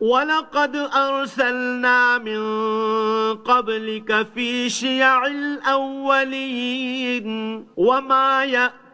ولقد أرسلنا من قبلك في شيع الأولين. وما يأتي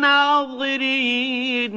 للناظرين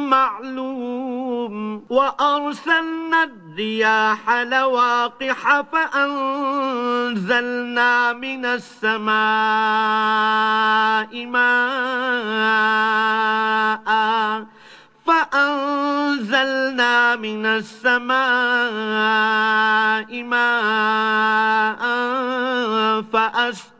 معلوم وأرسلنا الرياح لواقح فأنزلنا من السماء ماء فأنزلنا من السماء ماء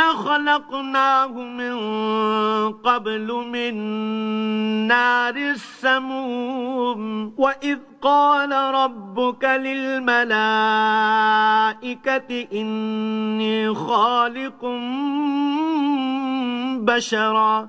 خلقناه من قبل من نار السموم وإذ قال ربك للملائكة إني خالق بشرا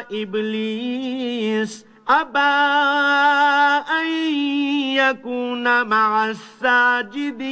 إبليس أبى أن يكون مع الساجدين.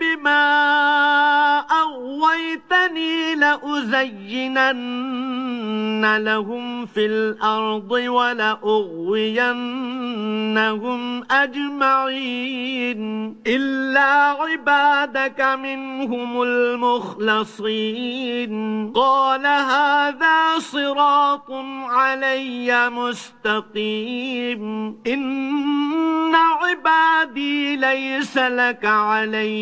بما أغويتني لأزينن لهم في الأرض ولأغوينهم أجمعين. إلا عبادك منهم المخلصين. قال هذا صراط علي مستقيم. إن عبادي ليس لك عليهم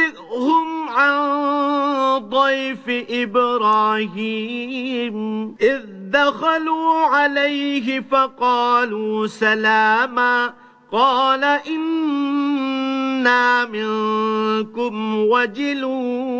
ونبئهم عن ضيف إبراهيم. إذ دخلوا عليه فقالوا سلاما. قال إنا منكم وجلون.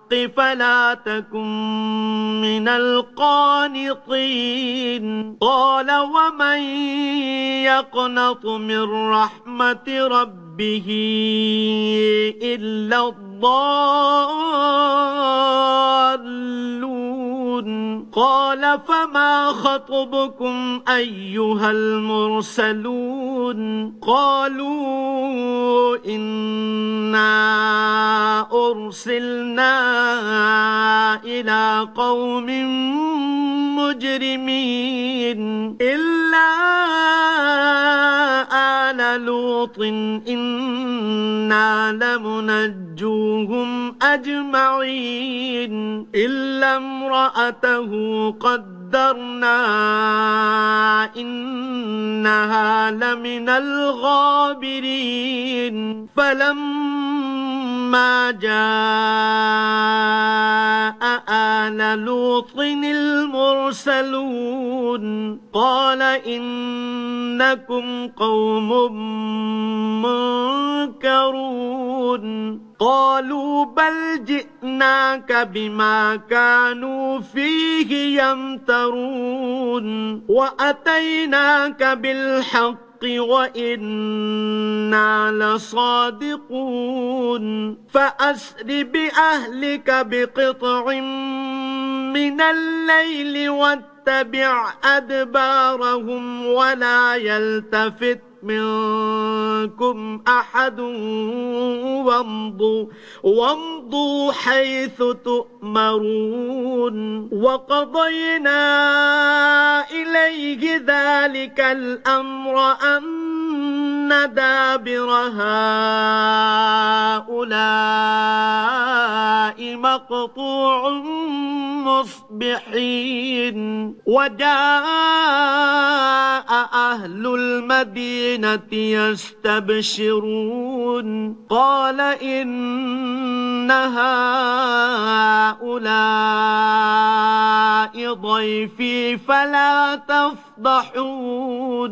فلا تكن من القانطين. قال ومن يقنط من رحمة ربه إلا الضالون. قال فما خطبكم أيها المرسلون؟ قالوا إنا أرسلنا إلى قوم المجرمين إلا لوط إنا لمنجوهم أجمعين إلا امرأته قدرنا إنها لمن الغابرين فلما جاء آل لوط المرسلون قال إنكم قوم منكرون قالوا بل جئناك بما كانوا فيه يمترون وأتيناك بالحق وإنا لصادقون. فأسر بأهلك بقطع من الليل واتبع أدبارهم ولا يلتفت منكم أحد وامضوا, وامضوا حيث تؤمرون. وقضينا إليه ذلك الأمر أن دابر هؤلاء مقطوع مصبحين وجاء أهل المدينة يستبشرون قال إن هؤلاء ضيفي فلا تفضحون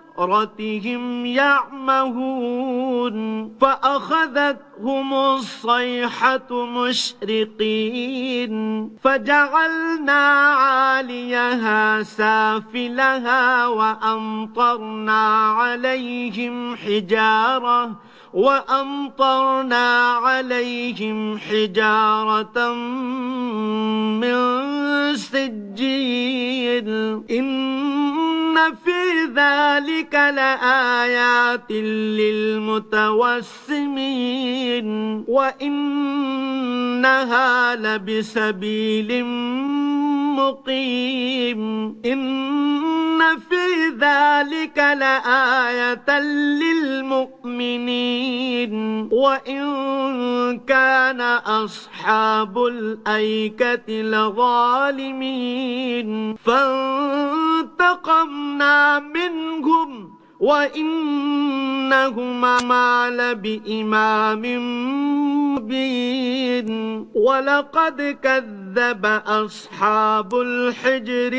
سكرتهم يعمهون فأخذتهم الصيحة مشرقين فجعلنا عاليها سافلها وأمطرنا عليهم حجارة وأمطرنا عليهم حجارة من سجيل. إن في ذلك لآيات للمتوسمين. وإنها لبسبيل مقيم إن في ذلك لآية للمؤمنين. وإن كان أصحاب الأيكة لظالمين. فانتقمنا منهم. وإنهما لبإمام مبين. ولقد كذب أصحاب الحجر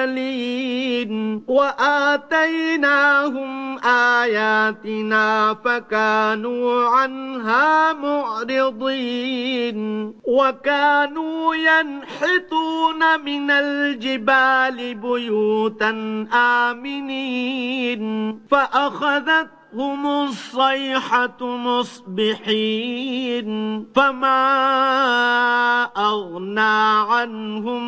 المرسلين وآتيناهم آياتنا فكانوا عنها معرضين وكانوا ينحتون من الجبال بيوتا آمنين فأخذتهم الصيحة مصبحين فما أغنى عنهم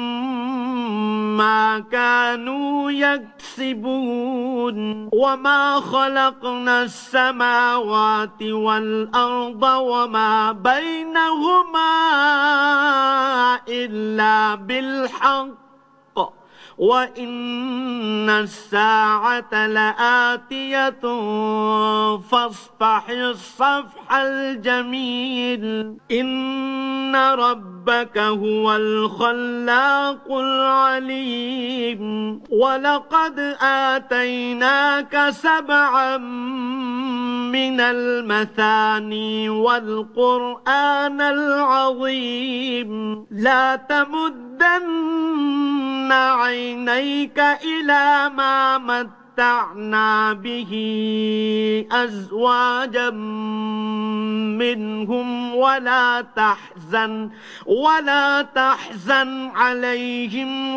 ما كانوا يكسبون. وما خلقنا السماوات والأرض وما بينهما إلا بالحق. وإن الساعة لآتية فاصفح الصفح الجميل إن ربك هو الخلاق العليم ولقد آتيناك سبعا من المثاني والقرآن العظيم لا تمدن عينيك إلى ما متعنا به أزواجا منهم ولا تحزن ولا تحزن عليهم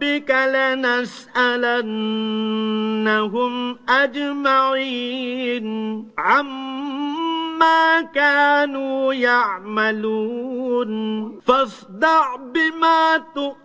فوربك لنسألنهم أجمعين عما كانوا يعملون فاصدع بما